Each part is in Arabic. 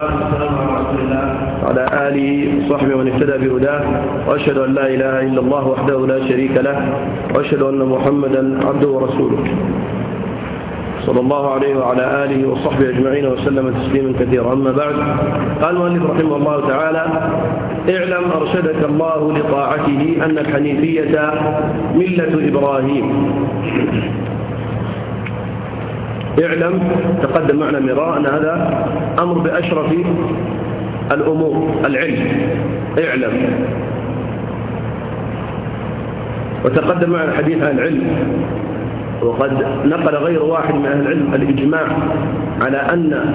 وعلى آله وصحبه ومن اهتدى بهداه وأشهد أن لا إله إلا الله وحده لا شريك له وأشهد أن محمدا عبده ورسوله. صلى الله عليه وعلى آله وصحبه أجمعين وسلم تسليما كثيرا. أما بعد قال المؤلف رحمه الله تعالى اعلم أرشدك الله لطاعته أن الحنيفية ملة إبراهيم. اعلم تقدم معنا مراء أن هذا أمر بأشرف الأمور العلم. اعلم. وتقدم معنا الحديث عن العلم. وقد نقل غير واحد من أهل العلم الإجماع على أن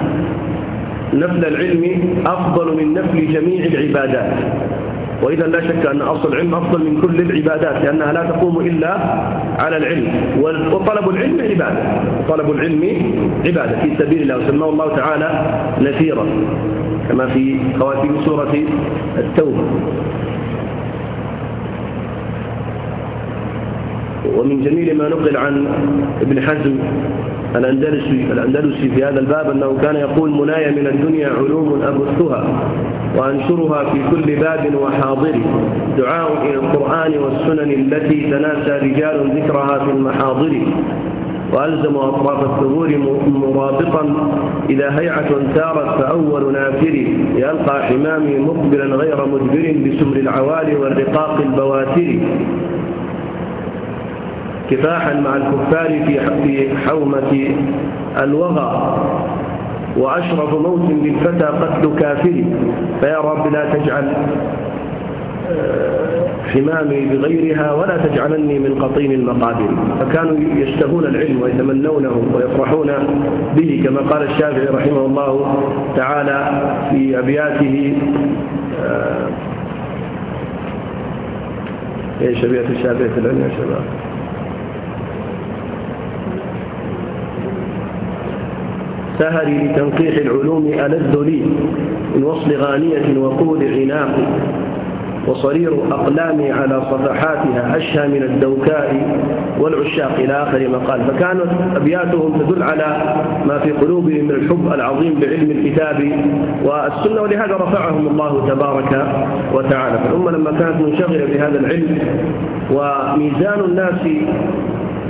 نفل العلم أفضل من نفل جميع العبادات. وإذا لا شك أن أصل العلم أفضل من كل العبادات لأنها لا تقوم إلا على العلم. وطلب العلم عبادة. طلب العلم عبادة. في سبيل الله وسماه الله تعالى نثيرا كما في خواتيم سورة التوبة. ومن جميل ما نقل عن ابن حزم الأندلسي, الأندلسي في هذا الباب أنه كان يقول مناي من الدنيا علوم أبثها وأنشرها في كل باب وحاضر دعاء إلى القرآن والسنن التي تناسى رجال ذكرها في المحاضر. وألزم أطراف الثغور مرابطا إذا هيعة ثارت فأول نافر يلقى حمامي مقبلا غير مدبر بسمر العوالي والرقاق البواتر. كفاحا مع الكفار في حومة الوغى. وأشرف موت للفتى قتل كافر. فيا رب لا تجعل حمامي بغيرها ولا تجعلني من قطين المقابر. فكانوا يشتهون العلم ويتمنونه ويفرحون به كما قال الشافعي رحمه الله تعالى في أبياته إيش أبيات الشافعي في العلم يا شباب؟ سهري لتنقيح العلوم ألذ لي من وصل غانية وقود عناق وصرير أقلامي على صفحاتها أشهى من الدوكاء والعشاق إلى آخر ما قال فكانت أبياتهم تدل على ما في قلوبهم من الحب العظيم بعلم الكتاب والسنة ولهذا رفعهم الله تبارك وتعالى. فالأمة لما كانت منشغلة بهذا العلم وميزان الناس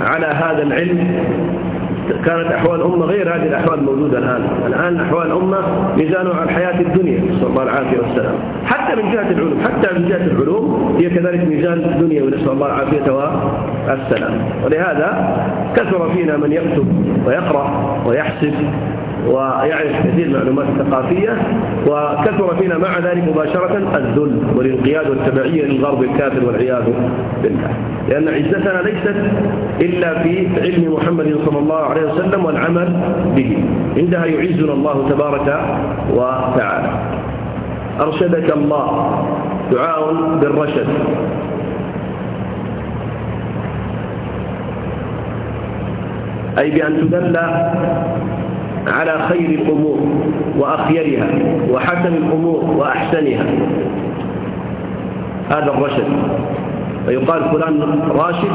على هذا العلم كانت أحوال الأمة غير هذه الأحوال الموجودة الآن. الآن أحوال الأمة ميزانها على الحياة الدنيا نسأل الله العافية والسلام. حتى من جهة العلوم حتى من جهة العلوم هي كذلك ميزان الدنيا ونسأل الله العافية والسلام. ولهذا كثر فينا من يكتب ويقرأ ويحسب ويعرف كثير المعلومات الثقافية وكثر فينا مع ذلك مباشرة الذل والانقياد والتبعية للغرب الكافر والعياذ بالله. لأن عزتنا ليست إلا في علم محمد صلى الله عليه وسلم والعمل به. عندها يعزنا الله تبارك وتعالى. أرشدك الله. دعاء بالرشد. أي بأن تدل على خير الأمور وأخيرها وحسن الأمور وأحسنها. هذا الرشد. فيقال فلان راشد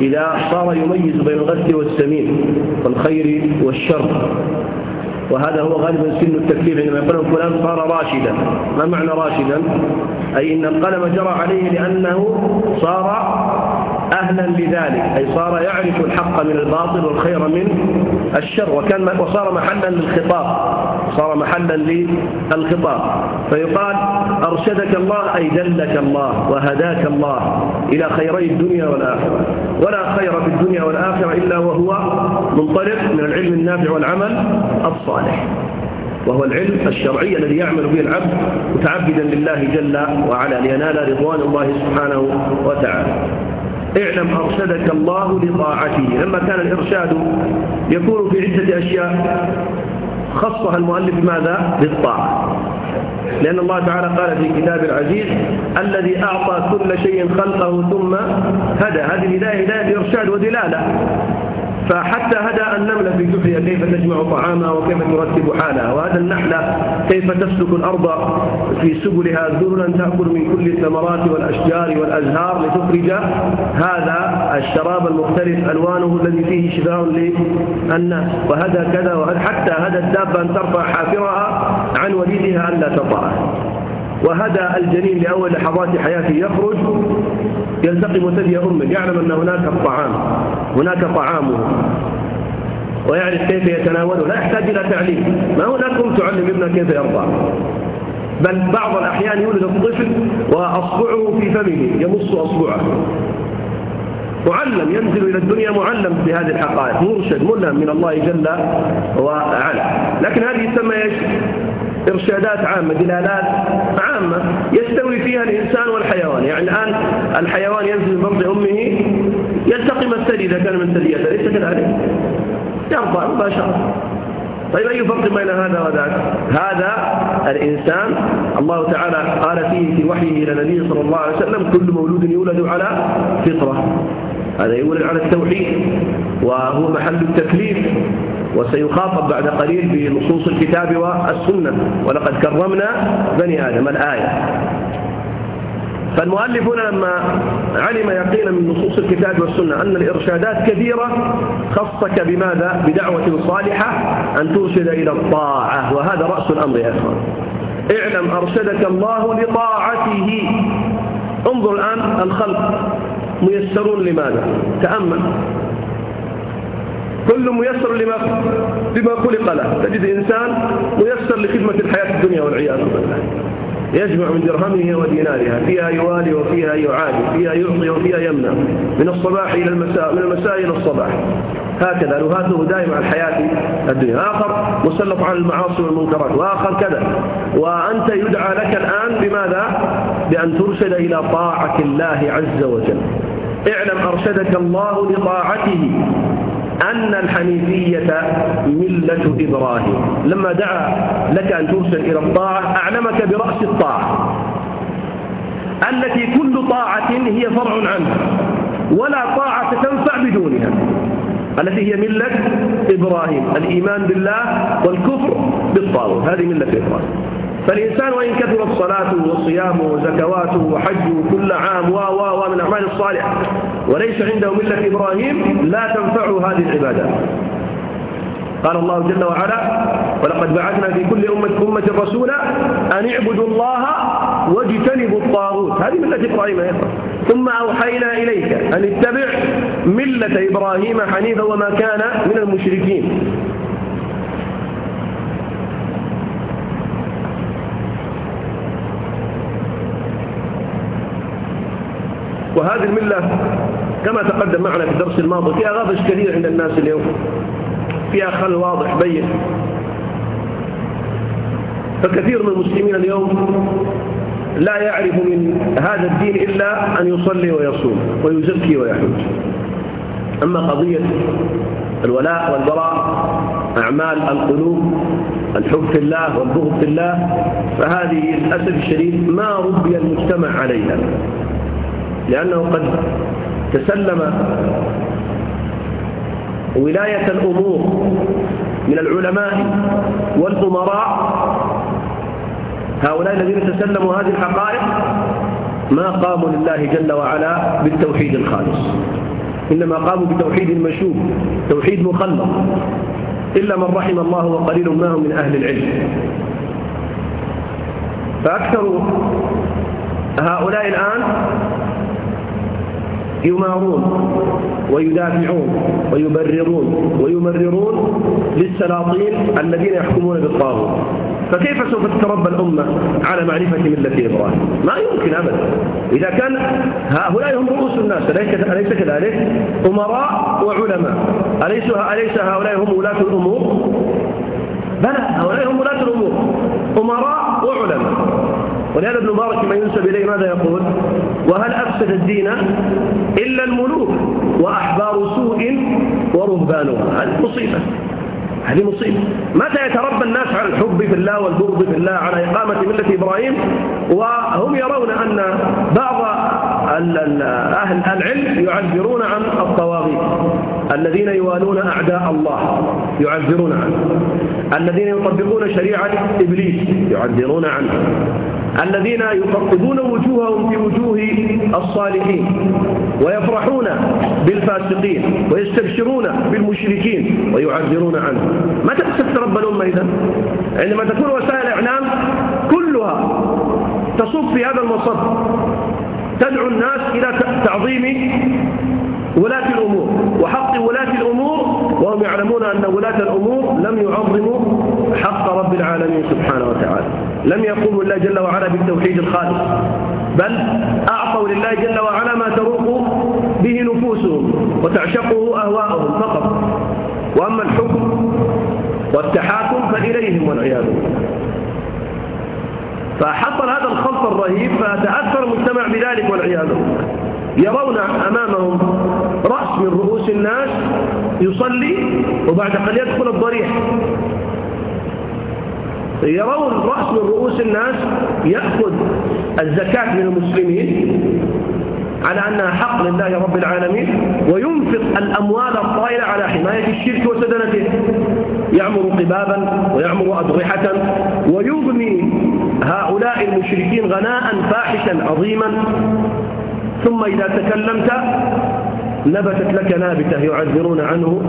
إذا صار يميز بين الغث والسمين والخير والشر. وهذا هو غالبا سن التكليف عندما يقول فلان صار راشدا. ما معنى راشدا؟ أي إن القلم جرى عليه لأنه صار أهلا لذلك. أي صار يعرف الحق من الباطل والخير من الشر. وكان وصار محلا للخطاب. صار محلا للخطاب. فيقال أرشدك الله أي دلك الله وهداك الله إلى خيري الدنيا والآخرة. ولا خير في الدنيا والآخرة إلا وهو منطلق من العلم النافع والعمل الصالح. وهو العلم الشرعي الذي يعمل به العبد متعبدا لله جل وعلا لينال رضوان الله سبحانه وتعالى. اعلم أرشدك الله لطاعته. لما كان الإرشاد يكون في عدة أشياء خصها المؤلف ماذا؟ بالطاعة. لأن الله تعالى قال في كتاب العزيز الذي أعطى كل شيء خلقه ثم هدى. هذه الهداية هداية إرشاد ودلالة. فحتى هدى النملة في جحرها كيف تجمع طعامها وكيف ترتب حالها وهذا النحلة كيف تسلك الأرض في سبلها ذرلا تأكل من كل الثمرات والأشجار والأزهار لتخرج هذا الشراب المختلف ألوانه الذي فيه شفاء للناس. وهذا كذا وهذا. حتى هدى الدابة أن ترفع حافرها وليدها ألا تطعه وهدى الجنين لأول لحظات حياته يخرج. يلتقم ثدي أمه يعلم أن هناك الطعام هناك طعامه. ويعرف كيف يتناوله لا يحتاج إلى تعليم. ما هناك أم تعلم ابنها كيف يرضع بل بعض الأحيان يولد الطفل وأصبعه في فمه يمص أصبعه. معلم ينزل إلى الدنيا معلم بهذه الحقائق مرشد ملهم من الله جل وعلا. لكن هذه يسمى إيش؟ إرشادات عامة دلالات عامة يستوي فيها الإنسان والحيوان. يعني الآن الحيوان ينزل من بطن أمه يلتقم الثدي إذا كان من ثديته ليس كذلك؟ يرضع مباشرة. طيب أي فرق بين هذا وذاك؟ هذا الإنسان الله تعالى قال فيه في وحيه إلى النبي صلى الله عليه وسلم كل مولود يولد على فطرة. هذا يولد على التوحيد وهو محل التكليف. وسيخاطب بعد قليل بنصوص الكتاب والسنة. ولقد كرمنا بني آدم الآية. فالمؤلف هنا لما علم يقينا من نصوص الكتاب والسنة أن الإرشادات كثيرة خصك بماذا؟ بدعوة صالحة أن ترشد إلى الطاعة. وهذا رأس الأمر يا أخوان. اعلم أرشدك الله لطاعته. انظر الآن الخلق ميسرون لماذا؟ تأمل. كل ميسر لما لما خلق له. تجد إنسان ميسر لخدمة الحياة الدنيا والعياذ بالله. يجمع من درهمه ودينارها فيها يوالي وفيها يعادي فيها يعطي وفيها يمنع من الصباح إلى المساء من المساء إلى الصباح. هكذا نهاته دائما على الحياة الدنيا. آخر مسلط على المعاصي والمنكرات وآخر كذا. وأنت يدعى لك الآن بماذا؟ بأن ترشد إلى طاعة الله عز وجل. اعلم أرشدك الله لطاعته. أن الحنيفية ملة إبراهيم. لما دعا لك أن ترسل إلى الطاعة أعلمك برأس الطاعة. التي كل طاعة هي فرع عنها ولا طاعة تنفع بدونها. التي هي ملة إبراهيم. الإيمان بالله والكفر بالطاغوت. هذه ملة إبراهيم. فالإنسان وإن كثرت صلاته وصيامه وزكواته وحجه كل عام و و و من الأعمال الصالحة وليس عنده ملة إبراهيم لا تنفعه هذه العبادات قال الله جل وعلا ولقد بعثنا في كل أمة أمة رسولا أن اعبدوا الله واجتنبوا الطاغوت. هذه ملة إبراهيم يا ثم أوحينا إليك أن اتبع ملة إبراهيم حنيفا وما كان من المشركين. وهذه الملة كما تقدم معنا في الدرس الماضي فيها غبش كثير عند الناس اليوم. فيها خل واضح بين. فكثير من المسلمين اليوم لا يعرف من هذا الدين إلا أن يصلي ويصوم ويزكي ويحج. أما قضية الولاء والبراء أعمال القلوب الحب في الله والبغض في الله فهذه للأسف الشديد ما ربي المجتمع عليها. لأنه قد تسلم ولاية الأمور من العلماء والأمراء. هؤلاء الذين تسلموا هذه الحقائق ما قاموا لله جل وعلا بالتوحيد الخالص إنما قاموا بتوحيد مشوب توحيد مخلط إلا من رحم الله وقليل ما هم من أهل العلم. فأكثر هؤلاء الآن يمارون ويدافعون ويبررون ويمررون للسلاطين الذين يحكمون بالطاغوت. فكيف سوف تتربى الأمة على معرفة ملة إبراهيم؟ ما يمكن أبدا. إذا كان هؤلاء هم رؤوس الناس أليس كذلك؟ أمراء وعلماء. أليس, هؤلاء هم ولاة الأمور؟ بلى هؤلاء هم ولاة الأمور. أمراء وعلماء. ولهذا ابن مبارك ما ينسب إليه ماذا يقول؟ وهل أفسد الدين إلا الملوك وأحبار سوء ورهبانها هذه مصيبة. هذه مصيبة. متى يتربى الناس على الحب في الله والبغض في الله على إقامة ملة إبراهيم؟ وهم يرون أن بعض أهل العلم يعذرون عن الطواغيت. الذين يوالون أعداء الله يعذرون عنه. الذين يطبقون شريعة إبليس يعذرون عنه. الذين يقطبون وجوههم في وجوه الصالحين ويفرحون بالفاسقين ويستبشرون بالمشركين ويعذرون عنه. متى تسترب الأمة إذا؟ عندما تكون وسائل الإعلام تصب في هذا المصب تدعو الناس إلى تعظيم ولاة الأمور وحق ولاة الأمور وهم يعلمون أن ولاة الأمور لم يعظموا حق رب العالمين سبحانه وتعالى. لم يقوموا الله جل وعلا بالتوحيد الخالص. بل أعطوا لله جل وعلا ما تروق به نفوسهم وتعشقه أهواءهم فقط. وأما الحكم والتحاكم فإليهم والعياذ فحصل هذا الخلط الرهيب فتأثر المجتمع بذلك والعياذ بالله. يرون أمامهم رأس من رؤوس الناس يصلي وبعد قليل يدخل الضريح. يرون رأس من رؤوس الناس يأخذ الزكاة من المسلمين على أنها حق لله رب العالمين وينفق الأموال الطائلة على حماية الشرك وسدنته. يعمر قبابا ويعمر أضرحة ويغني هؤلاء المشركين غناء فاحشا عظيما. ثم إذا تكلمت نبتت لك نابتة يعذرون عنه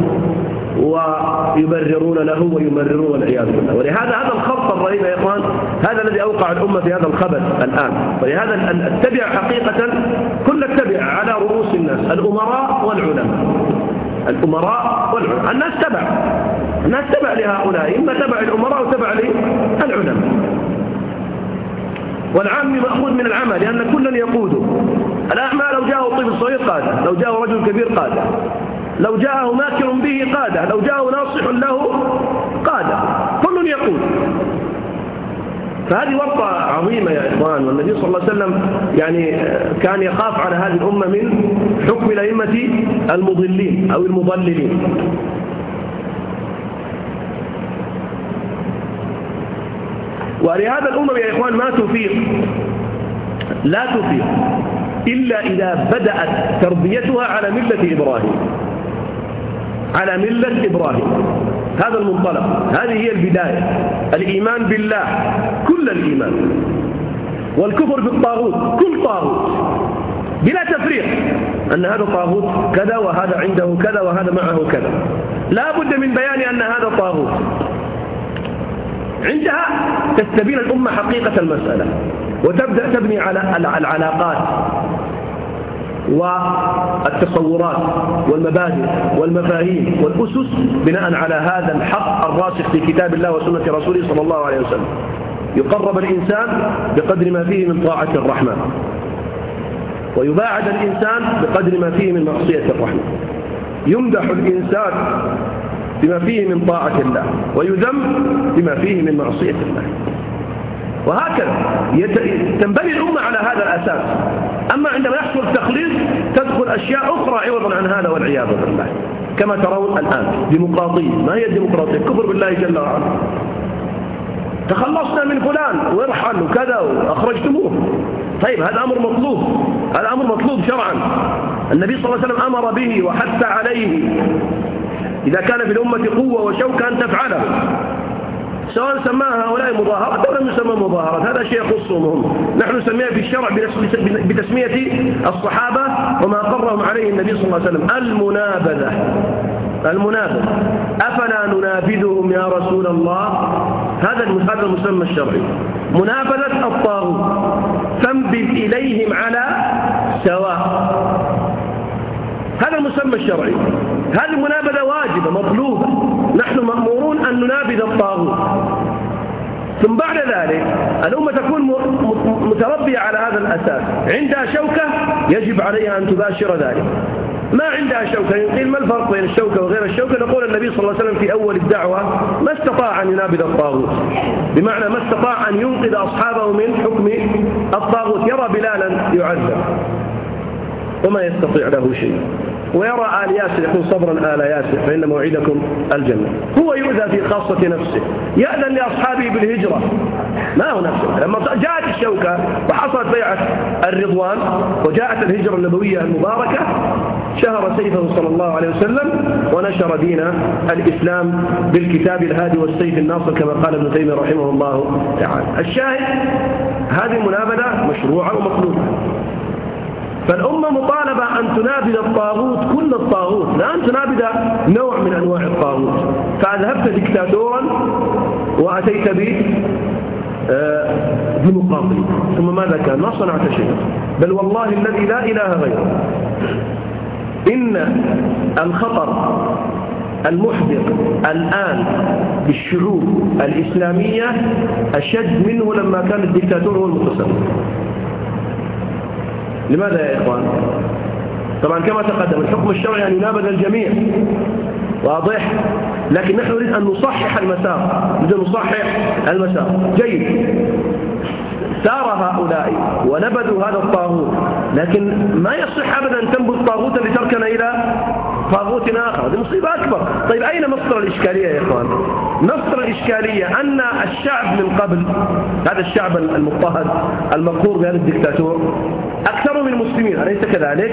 ويبررون له ويمررون والعياذ بالله. ولهذا هذا الخبط الرهيب يا إخوان هذا الذي أوقع الأمة في هذا الخبث الآن. ولهذا التبع حقيقة كل التبع على رؤوس الناس الأمراء والعلماء. الأمراء والعلماء. الناس تبع. الناس تبع لهؤلاء إما تبع الأمراء وتبع للعلماء. والعام مأخوذ من العمل لأن كلا يقوده. الأعمى لو جاءه طفل صغير قاده لو جاءه رجل كبير قاده لو جاءه ماكر به قاده لو جاءه ناصح له قاده كل يقود فهذه ورطة عظيمة يا إخوان والنبي صلى الله عليه وسلم يعني كان يخاف على هذه الأمة من حكم الأئمة المضلين أو المضللين. ولهذا الأمم يا إخوان ما تفيق لا تفيق إلا إذا بدأت تربيتها على ملة إبراهيم. على ملة إبراهيم. هذا المنطلق. هذه هي البداية. الإيمان بالله. كل الإيمان. والكفر بالطاغوت كل طاغوت. بلا تفريق. أن هذا طاغوت كذا وهذا عنده كذا وهذا معه كذا. لا بد من بيان أن هذا طاغوت. عندها تستبين الأمة حقيقة المسألة. وتبدأ تبني على العلاقات والتصورات والمبادئ والمفاهيم والأسس بناء على هذا الحق الراسخ في كتاب الله وسنة رسوله صلى الله عليه وسلم. يقرب الإنسان بقدر ما فيه من طاعة الرحمن ويباعد الإنسان بقدر ما فيه من معصية الرحمن يمدح الإنسان بما فيه من طاعة الله. ويذم بما فيه من معصية الله. وهكذا. تنبني الأمة على هذا الأساس. أما عندما يحصل تخليص تدخل أشياء أخرى عوضا عن هذا والعياذ بالله. كما ترون الآن ديمقراطية. ما هي الديمقراطية؟ كفر بالله جل وعلا. تخلصنا من فلان وارحل وكذا وأخرجتموه. طيب هذا أمر مطلوب. هذا أمر مطلوب شرعا. النبي صلى الله عليه وسلم أمر به وحث عليه. إذا كان في الأمة قوة وشوكة أن تفعله. سواء سماها هؤلاء مظاهرات أو لم يسمى مظاهرات هذا شيء يخصهم هم نحن نسميها في الشرع بتسمية الصحابة وما قرهم عليه النبي صلى الله عليه وسلم. المنابذة. المنابذة. أفلا ننابذهم يا رسول الله؟ هذا هذا المسمى الشرعي. منابذة الطاغوت. فانبذ إليهم على سواء. هذا المسمى الشرعي. هذه المنابذة واجبة مطلوبة. نحن مأمورون أن ننابذ الطاغوت. ثم بعد ذلك الأمة تكون متربية على هذا الأساس. عندها شوكة يجب عليها أن تباشر ذلك. ما عندها شوكة؟ قيل ما الفرق بين الشوكة وغير الشوكة؟ نقول النبي صلى الله عليه وسلم في أول الدعوة ما استطاع أن ينابذ الطاغوت. بمعنى ما استطاع أن ينقذ أصحابه من حكم الطاغوت. يرى بلالا يعذب. وما يستطيع له شيء. ويرى آل ياسر يقول صبرا آل ياسر فإن موعدكم الجنة. هو يؤذى في خاصة نفسه. يأذن لأصحابه بالهجرة. ما هو نفسه؟ لما جاءت الشوكة وحصلت بيعة الرضوان وجاءت الهجرة النبوية المباركة شهر سيفه صلى الله عليه وسلم ونشر دين الإسلام بالكتاب الهادي والسيف الناصر كما قال ابن تيمية رحمه الله تعالى. الشاهد هذه المنابذة مشروعة ومطلوبة. فالأمة مطالبة أن تنابذ الطاغوت كل الطاغوت لا أن تنابذ نوع من أنواع الطاغوت. فأذهبت دكتاتورا وأتيت به آه، لمقاطعه ثم ماذا كان؟ ما صنعت شيئا. بل والله الذي لا إله غيره. إن الخطر المحدق الآن بالشعوب الإسلامية أشد منه لما كان الدكتاتور هو المتصرف. لماذا يا إخوان؟ طبعا كما تقدم الحكم الشرعي أن ينابذ الجميع. واضح؟ لكن نحن نريد أن نصحح المسار. نريد أن نصحح المسار. جيد. سار هؤلاء ونبذوا هذا الطاغوت. لكن ما يصح أبدا أن تنبذ طاغوتا لتركن إلى طاغوت آخر. هذه مصيبة أكبر. طيب أين مصدر الإشكالية يا إخوان؟ مصدر الإشكالية أن الشعب من قبل هذا الشعب المضطهد المقهور بهذا الدكتاتور أكثر من المسلمين أليس كذلك؟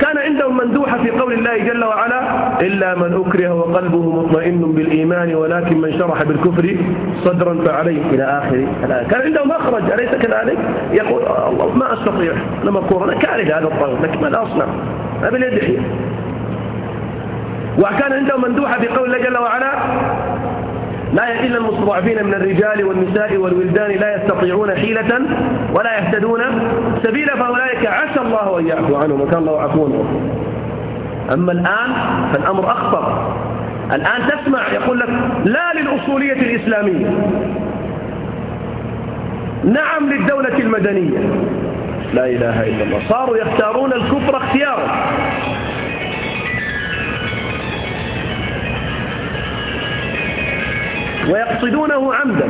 كان عندهم مندوحة في قول الله جل وعلا إلا من أكره وقلبه مطمئن بالإيمان ولكن من شرح بالكفر صدرا فعليه. إلى آخر. كان عندهم مخرج أليس كذلك؟ يقول الله ما أستطيع أنا مقهور أنا كاره هذا الطاغوت لكن ماذا أصنع ما باليد وكان عندهم مندوحة في قول الله جل وعلا لا إلا المستضعفين من الرجال والنساء والولدان لا يستطيعون حيلة ولا يهتدون سبيلا فأولئك عسى الله أن يعفو عنهم وكان الله عفوا أما الآن فالأمر أخطر. الآن تسمع يقول لك لا للأصولية الإسلامية. نعم للدولة المدنية. لا إله إلا الله. صاروا يختارون الكفر اختيارا. ويقصدونه عمدا.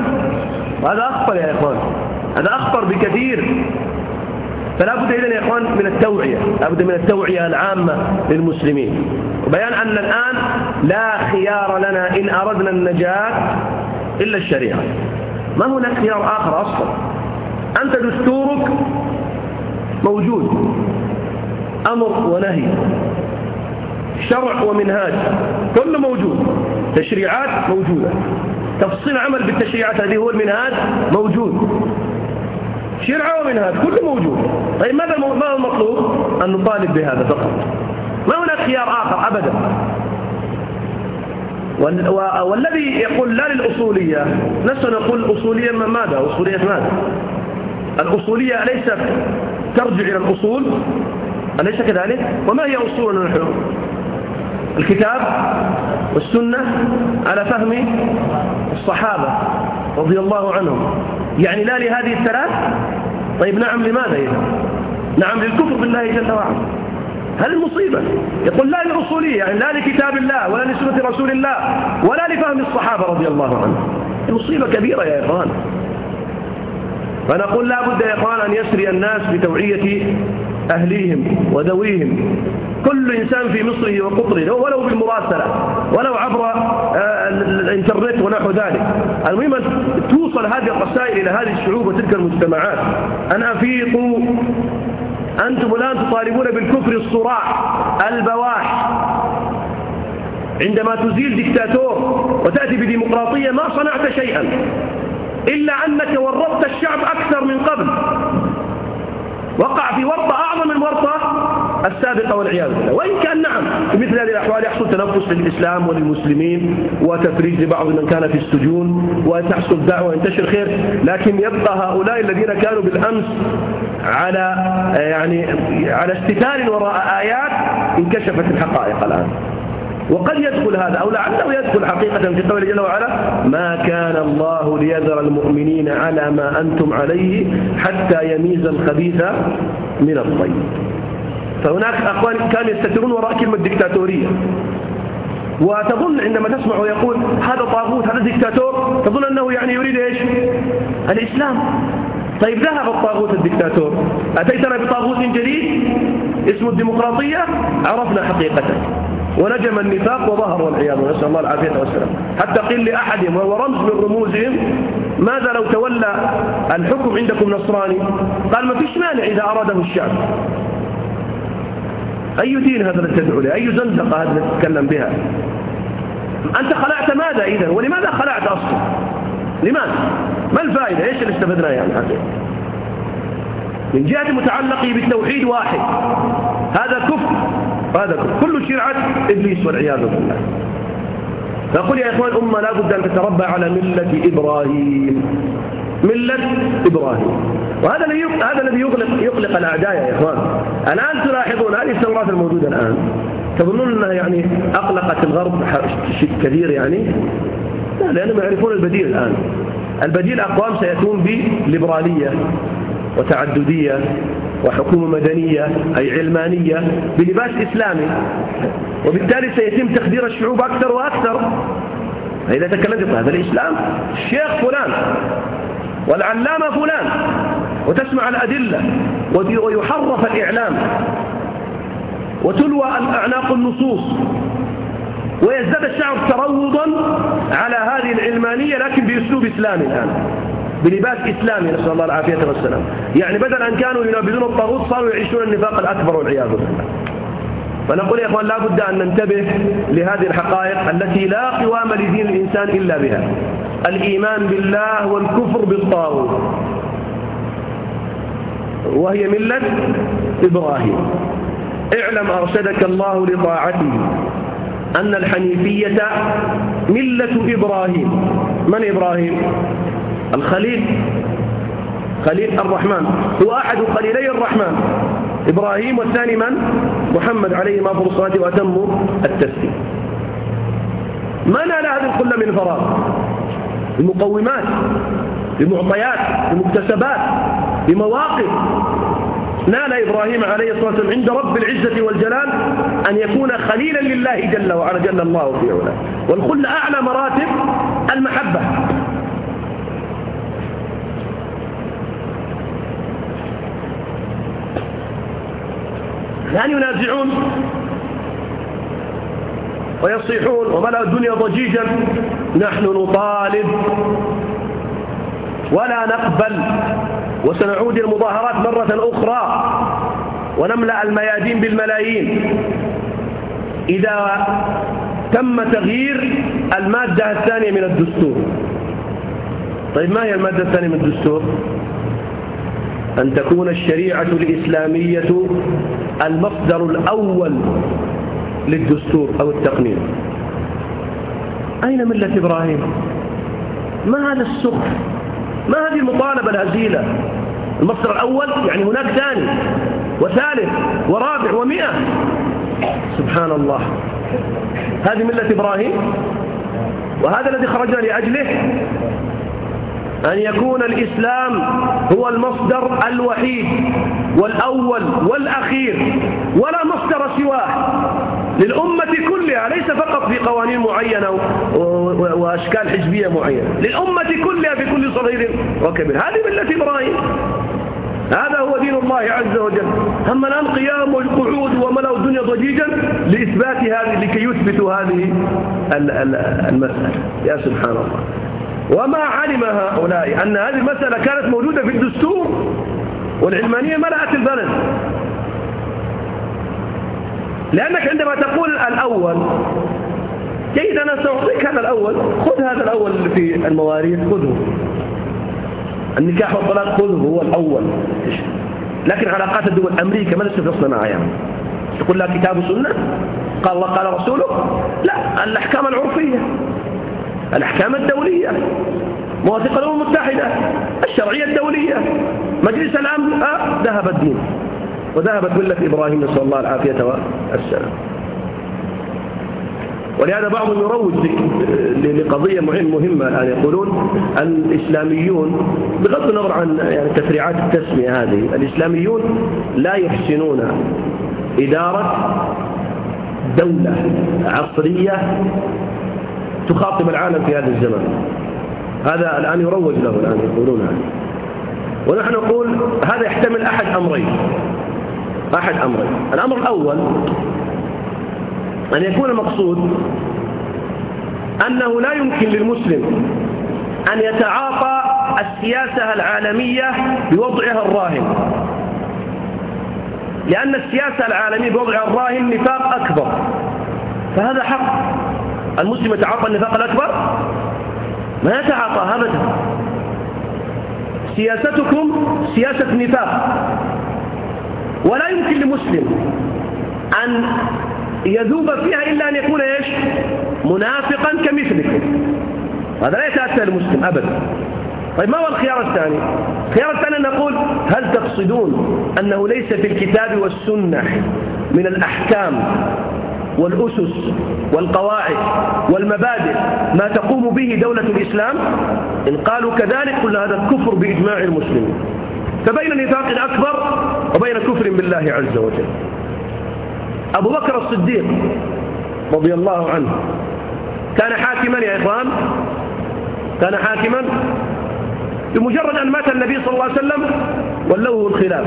وهذا أخطر يا إخوان. هذا أخطر بكثير. فلا بد إذن يا إخوان من التوعية. لا بد من التوعية العامة للمسلمين. وبيان أن الآن لا خيار لنا إن أردنا النجاة إلا الشريعة. ما هناك خيار آخر أصلا. أنت دستورك موجود. أمر ونهي. شرع ومنهاج. كله موجود. تشريعات موجودة. تفصيل عمل بالتشريعات هذه هو المنهاج موجود. شرع ومنهاج كله موجود. طيب ماذا ما المطلوب؟ أن نطالب بهذا فقط. ما هناك خيار آخر أبدا. والذي يقول لا للأصولية نحن نقول أصولية ماذا؟ أصولية ماذا؟ الأصولية ليست ترجع إلى الأصول؟ أليس كذلك؟ وما هي أصولنا نحن؟ الكتاب والسنة على فهم الصحابة رضي الله عنهم. يعني لا لهذه الثلاث؟ طيب نعم لماذا إذا؟ نعم للكفر بالله جل وعلا. هل المصيبة يقول لا للأصولية يعني لا لكتاب الله ولا لسنة رسول الله ولا لفهم الصحابة رضي الله عنهم. المصيبة كبيرة يا إخوان. فنقول لا بد يا إخوان أن يسري الناس بتوعية أهليهم وذويهم كل إنسان في مصره وقطره ولو بالمراسلة ولو عبر آه، الإنترنت ونحو ذلك. المهم أن توصل هذه الرسائل إلى هذه الشعوب وتلك المجتمعات. أن أفيقوا. أنتم الآن تطالبون بالكفر الصراع البواح. عندما تزيل دكتاتور وتأتي بديمقراطية ما صنعت شيئا. إلا أنك ورطت الشعب أكثر من قبل. وقع في ورطة أعظم من ورطة السابقة والعياذ بالله. وإن كان نعم في مثل هذه الأحوال يحصل تنفس للإسلام وللمسلمين وتفريج لبعض من كان في السجون وتحصل دعوة وينتشر خير. لكن يبقى هؤلاء الذين كانوا بالأمس على يعني على استتار وراء آيات انكشفت الحقائق الآن. وقد يدخل هذا أو لعله يدخل حقيقة في قوله جل وعلا ما كان الله ليذر المؤمنين على ما أنتم عليه حتى يميز الخبيث من الطيب. فهناك أخوان كانوا يستترون وراء كلمة دكتاتورية وتظن عندما تسمع ويقول هذا طاغوت هذا دكتاتور تظن أنه يعني يريد إيش؟ الإسلام. طيب ذهب الطاغوت الدكتاتور أتيتنا بطاغوت جديد؟ اسمه الديمقراطية عرفنا حقيقته ونجم النفاق وظهر والعياذ نسأل الله العافية والسلام. حتى قيل لأحدهم وهو رمز من رموزهم ماذا لو تولى الحكم عندكم نصراني؟ قال ما فيش مانع إذا أراده الشعب. أي دين هذا الذي تدعو له أي زندقة هذا الذي تتكلم بها؟ أنت خلعت ماذا إذا ولماذا خلعت أصلا؟ لماذا؟ ما الفائدة؟ إيش اللي استفدناه يعني من جهة متعلقة بالتوحيد واحد. هذا كفر هذا كفر. كل شرعة إبليس والعياذ بالله. فأقول يا إخوان الأمة لا بد أن تتربى على ملة إبراهيم. ملة إبراهيم. وهذا الذي هذا الذي يقلق يقلق الأعداء يا إخوان. الآن تلاحظون هذه الثورات الموجودة الآن تظنون أنها يعني أقلقت الغرب شيء كثير يعني؟ لا لأنهم يعرفون البديل الآن. البديل أقوام سيأتون بليبرالية وتعددية وحكومة مدنية أي علمانية بلباس إسلامي. وبالتالي سيتم تخدير الشعوب أكثر وأكثر. إذا تكلمت هذا الإسلام. الشيخ فلان والعلامة فلان وتسمع الأدلة ويحرف الإعلام وتلوى أعناق النصوص. ويزداد الشعب تروضا على هذه العلمانية لكن بأسلوب إسلامي الآن. بلباس إسلامي نسأل الله العافية والسلام. يعني بدل أن كانوا ينابذون الطاغوت صاروا يعيشون النفاق الأكبر والعياذ بالله. فنقول يا إخوان لا بد أن ننتبه لهذه الحقائق التي لا قوام لدين الإنسان إلا بها. الإيمان بالله والكفر بالطاغوت. وهي ملة إبراهيم. اعلم أرشدك الله لطاعته أن الحنيفية ملة إبراهيم. من إبراهيم؟ الخليل. خليل الرحمن. هو أحد خليلي الرحمن. إبراهيم والثاني من؟ محمد عليه ما الصلاة وأتم التسليم. ما نال هذه الكل من فراغ؟ بمقومات بمعطيات بمكتسبات بمواقف. نال إبراهيم عليه الصلاة والسلام عند رب العزة والجلال أن يكون خليلا لله جل وعلا جل الله في علاه والخل أعلى مراتب المحبة. الآن ينازعون؟ ويصيحون وملأ الدنيا ضجيجا. نحن نطالب ولا نقبل. وسنعود المظاهرات مرة أخرى. ونملأ الميادين بالملايين. إذا تم تغيير المادة الثانية من الدستور. طيب ما هي المادة الثانية من الدستور؟ أن تكون الشريعة الإسلامية المصدر الأول للدستور أو التقنين. أين ملة إبراهيم؟ ما هذا السخف ما هذه المطالبة الهزيلة؟ المصدر الأول يعني هناك ثاني وثالث ورابع ومئة. سبحان الله. هذه ملة إبراهيم؟ وهذا الذي خرجنا لأجله؟ أن يكون الإسلام هو المصدر الوحيد والأول والأخير ولا مصدر سواه. للأمة كلها ليس فقط في قوانين معينة وأشكال حزبية معينة. للأمة كلها في كل صغير وكبير. هذه ملة إبراهيم. هذا هو دين الله عز وجل. أما الآن قيام والقعود وملأوا الدنيا ضجيجا لإثبات هذه لكي يثبتوا هذه المسألة. يا سبحان الله. وما علم هؤلاء أن هذه المسألة كانت موجودة في الدستور والعلمانية ملأت البلد. لأنك عندما تقول الأول جيد أنا سأعطيك هذا الأول؟ خذ هذا الأول في المواريث خذه. النكاح والطلاق خذه هو الأول. لكن علاقات الدول أمريكا ما نستفصل معها يعني تقول لها كتاب وسنة؟ قال الله قال رسوله؟ لا الأحكام العرفية. الأحكام الدولية موافقة الأمم المتحدة الشرعية الدولية مجلس الأمن آه ذهب الدين وذهبت ملة إبراهيم نسأل الله العافية والسلام. ولهذا بعضهم يروج لقضية مهمة الآن يقولون الإسلاميون بغض النظر عن يعني تفريعات التسمية هذه الإسلاميون لا يحسنون إدارة دولة عصرية تخاطب العالم في هذا الزمان هذا الآن يروج له الآن يقولون هذا. ونحن نقول هذا يحتمل أحد أمرين. أحد أمرين. الأمر الأول أن يكون المقصود أنه لا يمكن للمسلم أن يتعاطى السياسة العالمية بوضعها الراهن. لأن السياسة العالمية بوضعها الراهن نفاق أكبر. فهذا حق. المسلم يتعاطى النفاق الأكبر؟ ما يتعاطى أبدا. سياستكم سياسة نفاق ولا يمكن لمسلم أن يذوب فيها إلا أن يكون إيش؟ منافقا كمثلكم هذا لا يتأتى المسلم أبدا. طيب ما هو الخيار الثاني؟ الخيار الثاني نقول هل تقصدون أنه ليس في الكتاب والسنة من الأحكام والأسس والقواعد والمبادئ ما تقوم به دولة الإسلام إن قالوا كذلك كل هذا الكفر بإجماع المسلمين. فبين نفاق أكبر وبين كفر بالله عز وجل. أبو بكر الصديق رضي الله عنه كان حاكما يا إخوان كان حاكما بمجرد أن مات النبي صلى الله عليه وسلم ولوه الخلاف.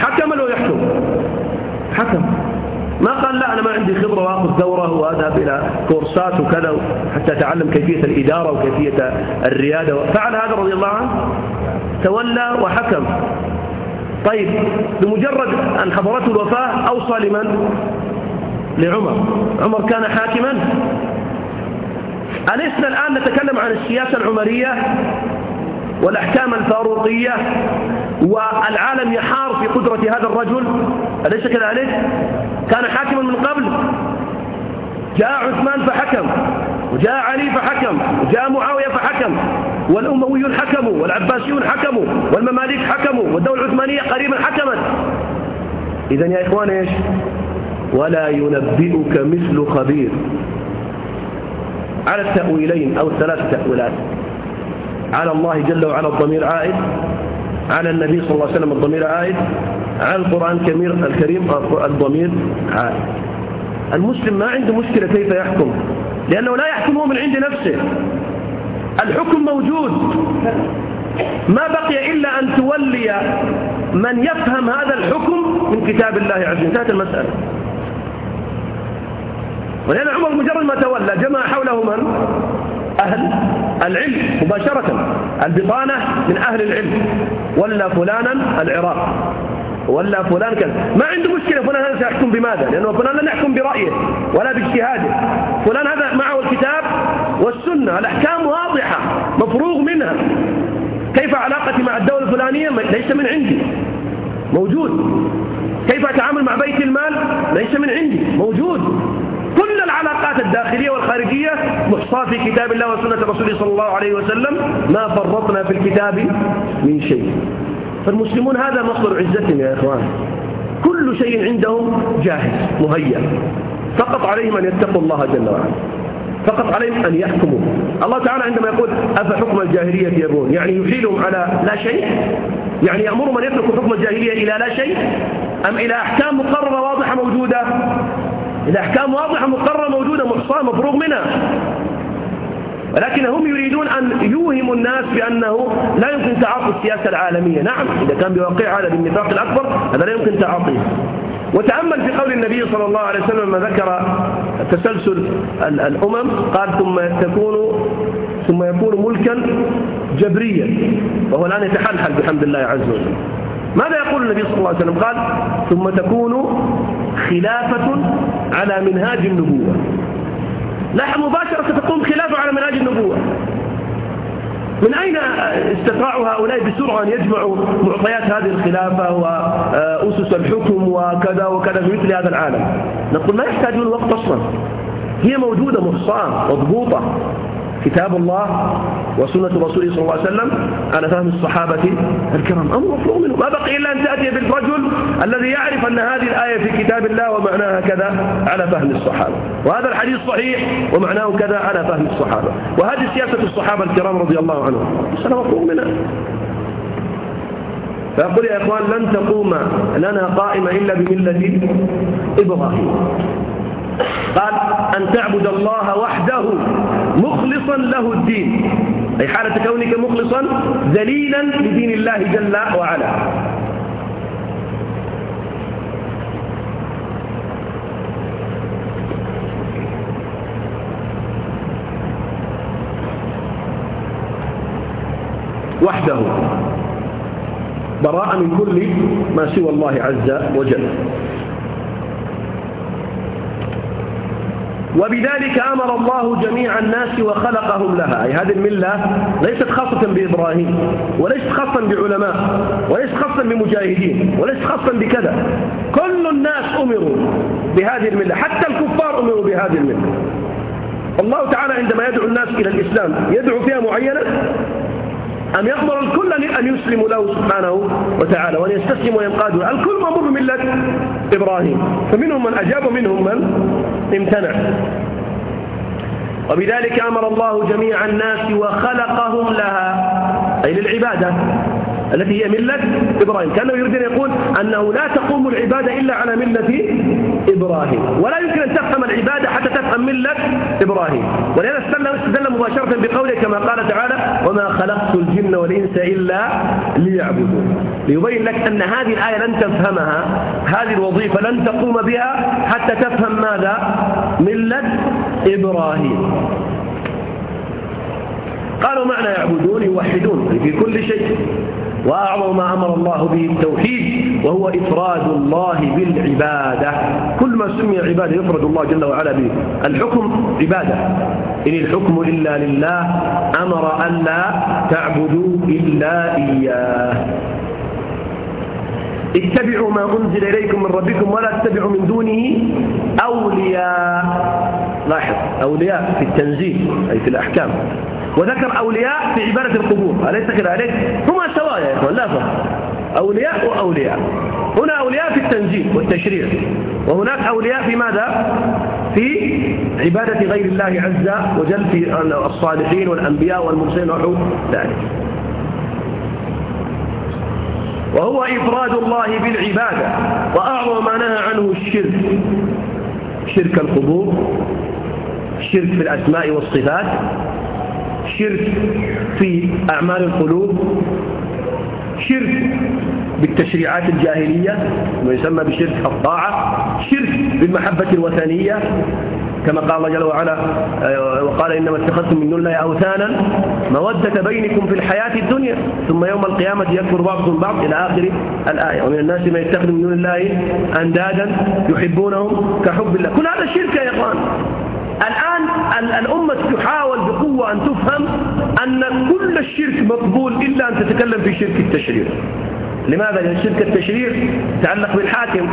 حكم لو يحكم؟ حكم. ما قال لا أنا ما عندي خبرة وأخذ دورة وأذهب إلى كورسات وكذا حتى أتعلم كيفية الإدارة وكيفية الريادة. فعل هذا رضي الله عنه تولى وحكم. طيب بمجرد أن حضرته الوفاة أوصى لمن؟ لعمر. عمر كان حاكما. ألسنا الآن نتكلم عن السياسة العمرية؟ والأحكام الفاروقية والعالم يحار في قدرة هذا الرجل. أليس كذلك؟ كان حاكما من قبل. جاء عثمان فحكم وجاء علي فحكم وجاء معاوية فحكم والأمويون حكموا والعباسيون حكموا والمماليك حكموا والدولة العثمانية قريبا حكمت. إذا يا إخوان إيش؟ ولا ينبئك مثل خبير. على التأويلين أو الثلاث تأويلات. على الله جل وعلا الضمير عائد على النبي صلى الله عليه وسلم الضمير عائد على القرآن الكريم الضمير عائد. المسلم ما عنده مشكلة كيف يحكم؟ لأنه لا يحكمه من عند نفسه. الحكم موجود. ما بقي إلا أن تولي من يفهم هذا الحكم من كتاب الله عز وجل. انتهت المسألة. ولأن عمر مجرد ما تولى جمع حوله من؟ أهل العلم مباشرة. البطانة من أهل العلم. ولا فلانا العراق. ولا فلان كذا. ما عنده مشكلة فلان هذا سيحكم بماذا؟ لأنه فلان لن يحكم برأيه ولا باجتهاده. فلان هذا معه الكتاب والسنة. الأحكام واضحة مفروغ منها. كيف علاقتي مع الدولة الفلانية؟ ليس من عندي. موجود. كيف أتعامل مع بيت المال؟ ليس من عندي. موجود. كل العلاقات الداخلية والخارجية محصاة في كتاب الله وسنة رسوله صلى الله عليه وسلم. ما فرطنا في الكتاب من شيء. فالمسلمون هذا مصدر عزتهم يا إخوان. كل شيء عندهم جاهز مهيأ. فقط عليهم أن يتقوا الله جل وعلا. فقط عليهم أن يحكموا. الله تعالى عندما يقول أفحكم الجاهلية يبون يعني يحيلهم على لا شيء. يعني يأمرهم أن يتركوا حكم الجاهلية إلى لا شيء. أم إلى أحكام مقررة واضحة موجودة؟ إلى أحكام واضحة مقررة موجودة محصاة مفروغ منها. ولكن هم يريدون أن يوهموا الناس بأنه لا يمكن تعاطي السياسة العالمية. نعم إذا كان بواقع هذا بالنفاق الأكبر هذا لا يمكن تعاطيه. وتأمل في قول النبي صلى الله عليه وسلم لما ذكر تسلسل الأمم قال ثم تكون ثم يكون ملكا جبريا. وهو الآن يتحلحل بحمد الله عز وجل. ماذا يقول النبي صلى الله عليه وسلم؟ قال ثم تكون خلافة على منهاج النبوة. لاحظ مباشرة ستقوم خلافة على منهاج النبوة. من أين استطاعوا هؤلاء بسرعة أن يجمعوا معطيات هذه الخلافة وأسس الحكم وكذا وكذا في مثل هذا العالم؟ نقول ما يحتاجون وقت أصلا. هي موجودة محصاة مضبوطة. كتاب الله وسنة رسوله صلى الله عليه وسلم على فهم الصحابة الكرام. أمر مفروغ منه. ما بقي إلا أن تأتي بالرجل الذي يعرف أن هذه الآية في كتاب الله ومعناها كذا على فهم الصحابة. وهذا الحديث صحيح ومعناه كذا على فهم الصحابة. وهذه سياسة الصحابة الكرام رضي الله عنهم. مسألة مفروغ منها. فيقول يا إخوان لن تقوم لنا قائمة إلا بملة إبراهيم. قال أن تعبد الله وحده مخلصا له الدين. أي حالة كونك مخلصا ذليلا لدين الله جل وعلا. وحده براء من كل ما سوى الله عز وجل. وبذلك أمر الله جميع الناس وخلقهم لها. أي هذه الملة ليست خاصة بإبراهيم وليست خاصة بعلماء وليست خاصة بمجاهدين وليست خاصة بكذا. كل الناس أمروا بهذه الملة حتى الكفار أمروا بهذه الملة. الله تعالى عندما يدعو الناس إلى الإسلام يدعو فيها معينة أم يأمر الكل أن يسلموا له سبحانه وتعالى وأن يستسلموا وينقادوا الكل مأمور بملة إبراهيم. فمنهم من أجاب ومنهم من امتنع. وبذلك أمر الله جميع الناس وخلقهم لها أي للعبادة. التي هي ملة إبراهيم. كأنه يريد أن يقول أنه لا تقوم العبادة إلا على ملة إبراهيم. ولا يمكن أن تفهم العبادة حتى تفهم ملة إبراهيم. ولهذا استدل مباشرة بقوله كما قال تعالى وما خلقت الجن والإنس إلا ليعبدون. ليبين لك أن هذه الآية لن تفهمها هذه الوظيفة لن تقوم بها حتى تفهم ماذا؟ ملة إبراهيم. قالوا معنى يعبدون يوحدون في كل شيء. وأعظم ما أمر الله به التوحيد وهو إفراد الله بالعبادة. كل ما سمي عبادة يفرد الله جل وعلا به. الحكم عبادة. إن الحكم إلا لله أمر أن لا تعبدوا إلا إياه. اتبعوا ما أنزل إليكم من ربكم ولا تتبعوا من دونه أولياء. لاحظ أولياء في التنزيل أي في الأحكام. وذكر أولياء في عبادة القبور. أليس كذلك؟ هما سواء يا إخوان لا فرق. أولياء وأولياء. هنا أولياء في التنزيل والتشريع. وهناك أولياء في ماذا؟ في عبادة غير الله عز وجل في الصالحين والأنبياء والمرسلين ونحو ذلك. وهو إفراد الله بالعبادة وأعظم ما نهى عنه الشرك. شرك القبور شرك في الأسماء والصفات شرك في أعمال القلوب شرك بالتشريعات الجاهلية ما يسمى بشرك الطاعة شرك بالمحبة الوثنية كما قال الله جل وعلا آه، وقال إنما اتخذتم من دون الله أوثانا مودة بينكم في الحياة الدنيا ثم يوم القيامة يكفر بعضكم بعض إلى آخر الآية. ومن الناس من يتخذ من دون الله أندادا يحبونهم كحب الله. كل هذا شرك يا إخوان. الآن الأمة تحاول بقوة أن تفهم أن كل الشرك مقبول إلا أن تتكلم في شرك التشريع. لماذا؟ لأن شرك التشريع يتعلق بالحاكم.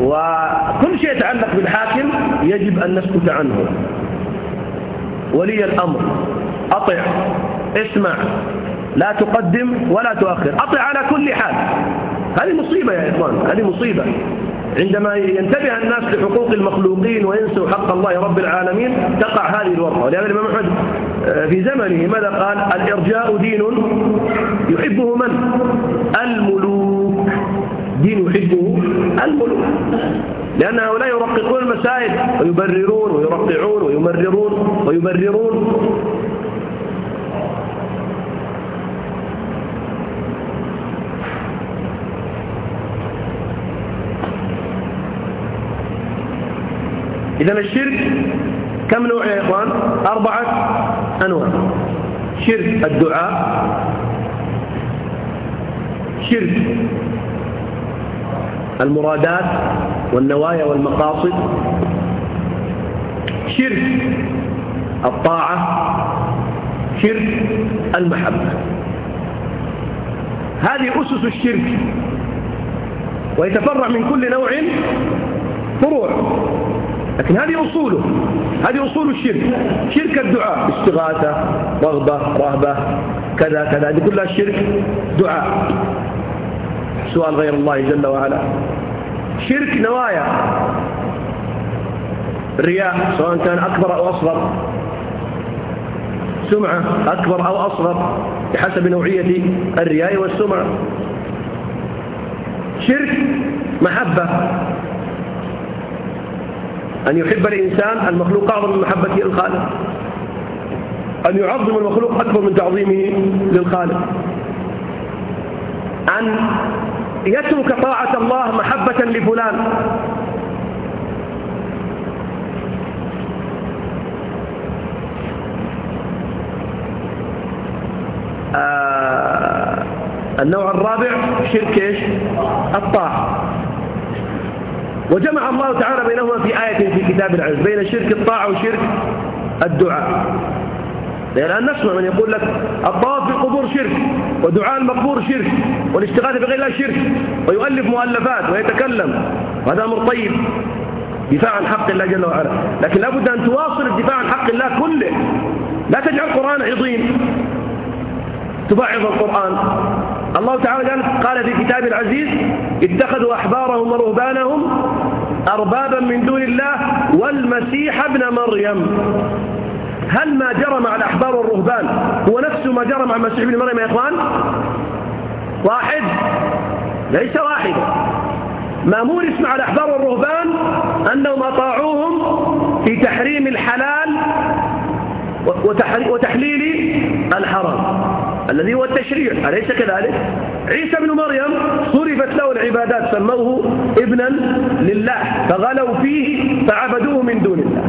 وكل شيء يتعلق بالحاكم يجب أن نسكت عنه. ولي الأمر أطع اسمع لا تقدم ولا تؤخر أطع على كل حال. هذه مصيبة يا إخوان هذه مصيبة. عندما ينتبه الناس لحقوق المخلوقين وينسوا حق الله رب العالمين تقع هذه الورطة ولهذا الإمام أحمد آه، في زمنه ماذا قال؟ الإرجاء دين يحبه من؟ الملوك. دين يحبه الملوك. لأن هؤلاء يرققون المسائل ويبررون ويرقعون ويمررون ويبررون. إذا الشرك كم نوع يا إخوان؟ أربعة أنواع. شرك الدعاء شرك المرادات والنوايا والمقاصد شرك الطاعة شرك المحبة. هذه أسس الشرك. ويتفرع من كل نوع فروع. لكن هذه أصوله. هذه أصول الشرك. شرك الدعاء. استغاثة رغبة رهبة كذا كذا. هذه كلها الشرك دعاء. سؤال غير الله جل وعلا. شرك نوايا. رياء سواء كان أكبر أو أصغر. سمعة أكبر أو أصغر بحسب نوعية الرياء والسمعة. شرك محبة. أن يحب الإنسان المخلوق أعظم من محبة الخالق. أن يعظم المخلوق أكبر من تعظيمه للخالق. أن يترك طاعة الله محبة لفلان. آه النوع الرابع شرك إيش؟ الطاعة. وجمع الله تعالى بينهما في آية في كتاب العزيز بين شرك الطاعة وشرك الدعاء. لأن نسمع من يقول لك الطواف في القبور شرك ودعاء المقبور شرك والاستغاثة بغير الله شرك ويؤلف مؤلفات ويتكلم. وهذا أمر طيب دفاع عن حق الله جل وعلا. لكن لابد أن تواصل الدفاع عن حق الله كله. لا تجعل القرآن عظيم. تبعض القرآن. الله تعالى قال, في كتاب العزيز اتخذوا أحبارهم ورهبانهم أربابا من دون الله والمسيح ابن مريم. هل ما جرى مع الأحبار والرهبان؟ هو نفس ما جرى مع المسيح ابن مريم يا إخوان؟ واحد. ليس واحدا ما مورس مع الأحبار والرهبان أنهم أطاعوهم في تحريم الحلال وتحليل الحرام. الذي هو التشريع. أليس كذلك؟ عيسى بن مريم صرفت له العبادات سموه ابنا لله فغلوا فيه فعبدوه من دون الله.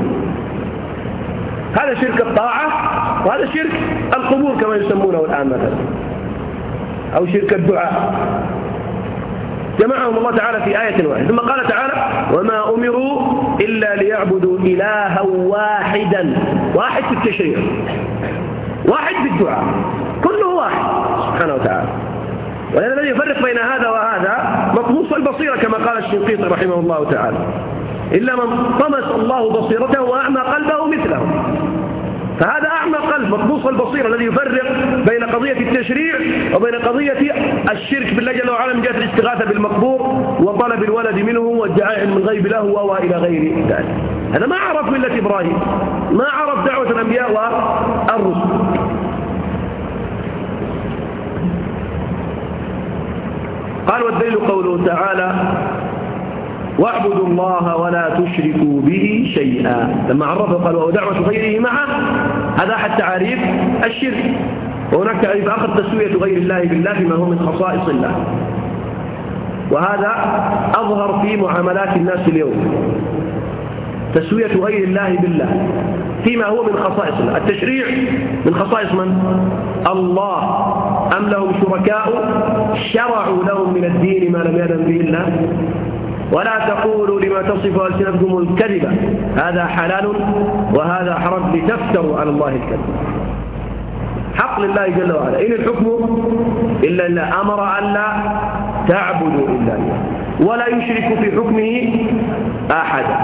هذا شرك الطاعة وهذا شرك القبور كما يسمونه الآن مثلا أو شرك الدعاء. جمعهم الله تعالى في آية واحدة. ثم قال تعالى وما أمروا إلا ليعبدوا إلها واحدا. واحد في التشريع واحد في الدعاء. واحد. سبحانه وتعالى. ولأن الذي يفرق بين هذا وهذا مطموس البصيرة كما قال الشنقيطي رحمه الله تعالى. إلا من طمس الله بصيرته وأعمى قلبه مثله. فهذا أعمى قلب مطموس البصيرة الذي يفرق بين قضية التشريع وبين قضية الشرك بالله جل وعلا من جهة الاستغاثة بالمقبور وطلب الولد منه وادعاء من غيب له وهو إلى غير ذلك. هذا ما عرف ملة إبراهيم ما عرف دعوة الأنبياء والرسل. قال والدليل قوله تعالى واعبدوا الله ولا تشركوا به شيئا. لما عرفه قال ودعوة غيره معه هذا أحد تعاريف الشرك. وهناك تعريف آخر تسوية غير الله بالله فيما هو من خصائص الله. وهذا أظهر في معاملات الناس اليوم. تسوية غير الله بالله. فيما هو من خصائص. الله التشريع من خصائص من؟ الله. أم لهم شركاء؟ شرعوا لهم من الدين ما لم يأذن به الله. ولا تقولوا لما تصف ألسنتكم الكذب. هذا حلال وهذا حرام لتفتروا على الله الكذب. حق لله جل وعلا. إن الحكم إلا إلا أمر أن لا تعبدوا إلا الله ولا يشرك في حكمه أحدا.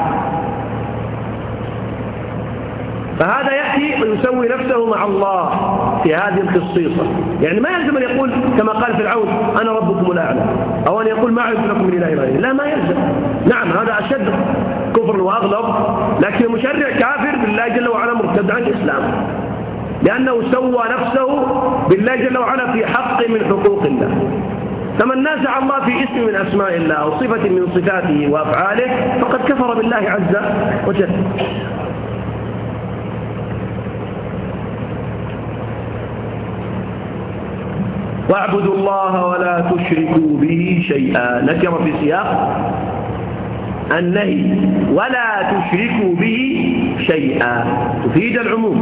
فهذا يأتي ويسوي نفسه مع الله في هذه الخصيصة يعني ما يلزم أن يقول كما قال فرعون أنا ربكم الأعلى. أو أن يقول ما أعرف لكم من إله غيري. لا ما يلزم. نعم هذا أشد كفر وأغلب. لكن المشرع كافر بالله جل وعلا مرتد عن الإسلام. لأنه سوى نفسه بالله جل وعلا في حق من حقوق الله. فمن نازع الله في اسم من أسماء الله أو صفة من صفاته وأفعاله فقد كفر بالله عز وجل. واعبدوا الله ولا تشركوا به شيئا. نكر في سياق النهي ولا تشركوا به شيئا. تفيد العموم.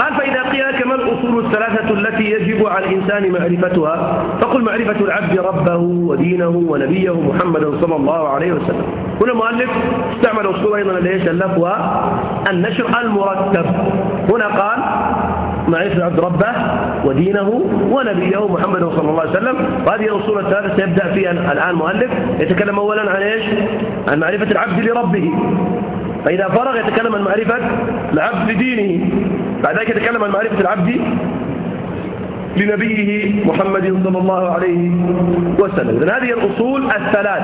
قال فإذا قيل لك ما الأصول الثلاثة التي يجب على الإنسان معرفتها؟ فقل معرفة العبد ربه ودينه ونبيه محمدا صلى الله عليه وسلم. هنا المؤلف استعمل أصول أيضا ليش اللفظ النشر المرتب. هنا قال معرفة العبد ربه ودينه ونبيه محمد صلى الله عليه وسلم. وهذه الأصول الثلاثة سيبدأ فيها الآن المؤلف يتكلم أولا عن إيش؟ عن معرفة العبد لربه. فإذا فرغ يتكلم عن معرفة العبد لدينه بعد ذلك يتكلم عن معرفة العبد لنبيه محمد صلى الله عليه وسلم. إذن هذه الأصول الثلاث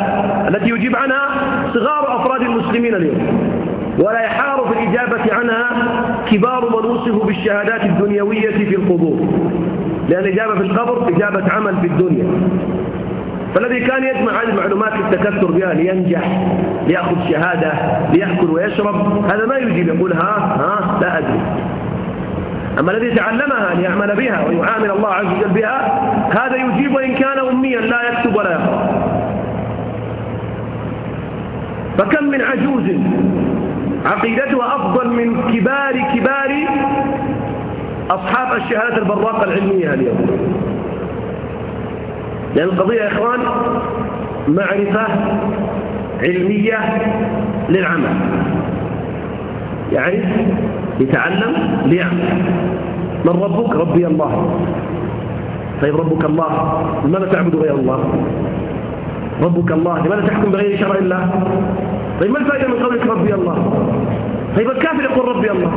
التي يجيب عنها صغار أفراد المسلمين اليوم. ولا يحار في الإجابة عنها كبار من وصفوا بالشهادات الدنيوية في القبور. لأن الإجابة في القبر إجابة عمل في الدنيا. فالذي كان يجمع هذه المعلومات للتكثر بها لينجح ليأخذ شهادة ليأكل ويشرب هذا ما يجيب يقول ها ها لا أدري. أما الذي تعلمها ليعمل بها ويعامل الله عز وجل بها هذا يجيب وإن كان أميا لا يكتب ولا يقرأ. فكم من عجوز عقيدتها أفضل من كبار كبار أصحاب الشهادة البراقة العلمية اليوم. لأن القضية يا إخوان معرفة علمية للعمل. يعرف يتعلم ليعمل. من ربك؟ ربي الله. طيب ربك الله لماذا تعبد غير الله؟ ربك الله لماذا تحكم بغير شرع الله؟ طيب ما الفائدة من قولك ربي الله؟ طيب الكافر يقول ربي الله.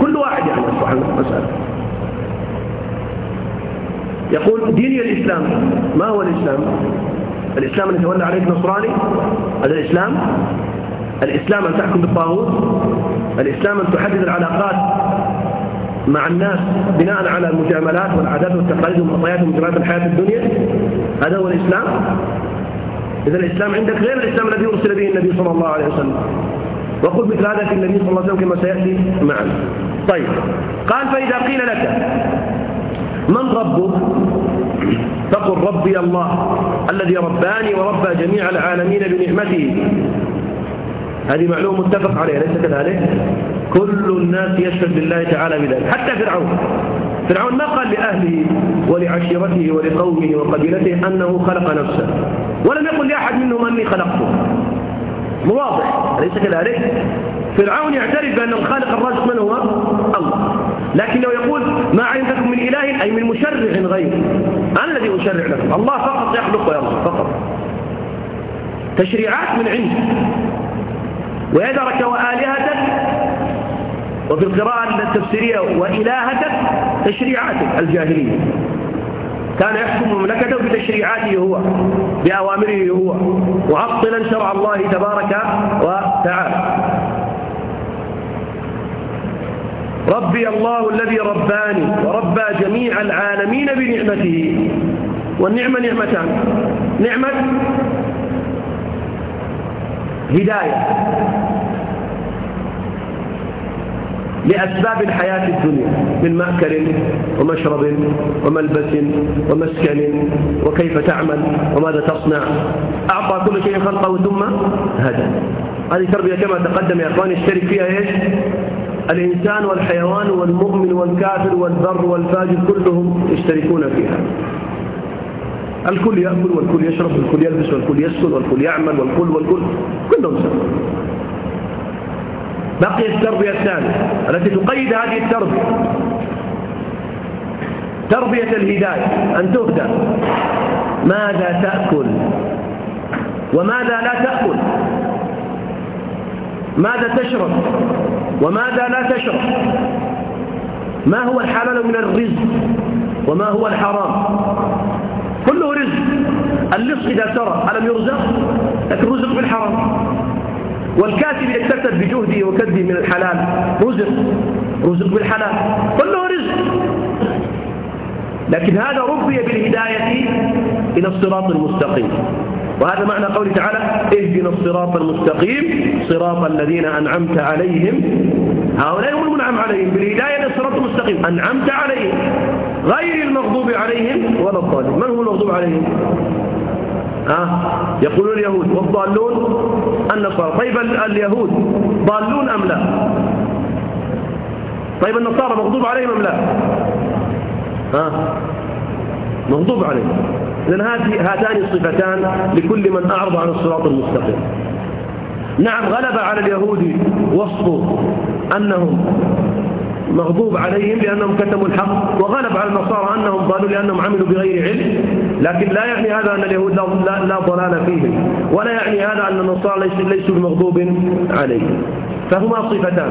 كل واحد يعني أصبح المسألة يقول ديني الإسلام. ما هو الإسلام؟ الإسلام أن يتولى عليك نصراني هذا الإسلام. الإسلام أن تحكم بالطاغوت. الإسلام أن تحدد العلاقات مع الناس بناء على المجاملات والعادات والتقاليد والمعطيات ومجريات الحياة الدنيا. هذا هو الإسلام. إذا الإسلام عندك غير الإسلام الذي أرسل به النبي صلى الله عليه وسلم. وقل مثل هذا في النبي صلى الله عليه وسلم كما سيأتي معنا. طيب. قال فإذا قيل لك من ربك؟ فقل ربي الله الذي رباني وربى جميع العالمين بنعمته. هذه معلومة متفق عليها ليس كذلك؟ كل الناس يشهد بالله تعالى بذلك حتى فرعون. فرعون ما قال لأهله ولعشيرته ولقومه وقبيلته أنه خلق نفسه ولم يقل لأحد منهم أني خلقته. واضح أليس كذلك؟ فرعون يعترف بأن الخالق الرازق من هو؟ الله. لكنه يقول ما علمتكم من إله أي من مشرع غير. أنا الذي أشرع لكم. الله فقط يخلق ويرزق فقط. تشريعات من عنده. ويذرك وآلهتك. وفي القراءة التفسيرية وإلهتك تشريعاتك الجاهلية. كان يحكم مملكته بتشريعاته هو بأوامره هو. معطلا شرع الله تبارك وتعالى. ربي الله الذي رباني وربى جميع العالمين بنعمته. والنعمة نعمتان. نعمة هداية. لأسباب الحياة الدنيا. من مأكل ومشرب وملبس ومسكن وكيف تعمل وماذا تصنع. أعطى كل شيء خلقه ثم هدى. هذه تربية كما تقدم يا أخواني يشترك فيها إيش؟ الإنسان والحيوان والمؤمن والكافر والبر والفاجر كلهم يشتركون فيها. الكل يأكل والكل يشرب والكل يلبس والكل يسكن والكل يعمل والكل والكل كلهم سوا. بقي التربية الثانية التي تقيد هذه التربية. تربية الهداية أن تهدى. ماذا تأكل؟ وماذا لا تأكل؟ ماذا تشرب؟ وماذا لا تشرب ما هو الحلال من الرزق وما هو الحرام؟ كله رزق. اللص إذا سرى ألم يرزق؟ لكن رزق بالحرام والكاتب اكتسب بجهده وكده من الحلال. رزق. رزق بالحلال كله رزق. لكن هذا ربي بالهداية إلى الصراط المستقيم. وهذا معنى قوله تعالى اهدنا الصراط المستقيم صراط الذين أنعمت عليهم. هؤلاء هم المنعم عليهم بالهداية إلى الصراط المستقيم. أنعمت عليهم. غير المغضوب عليهم ولا الضالين. من هو المغضوب عليهم؟ ها؟ يقولون اليهود. والضالون؟ النصارى. طيب اليهود ضالون أم لا؟ طيب النصارى مغضوب عليهم أم لا؟ ها؟ مغضوب عليهم. إذن هاتان الصفتان لكل من أعرض عن الصراط المستقيم. نعم غلب على اليهود وصف أنهم مغضوب عليهم لأنهم كتموا الحق وغلب على النصارى أنهم ضالوا لأنهم عملوا بغير علم. لكن لا يعني هذا أن اليهود لا, لا ضلال فيهم ولا يعني هذا أن النصارى ليسوا بمغضوب عليهم. فهما صفتان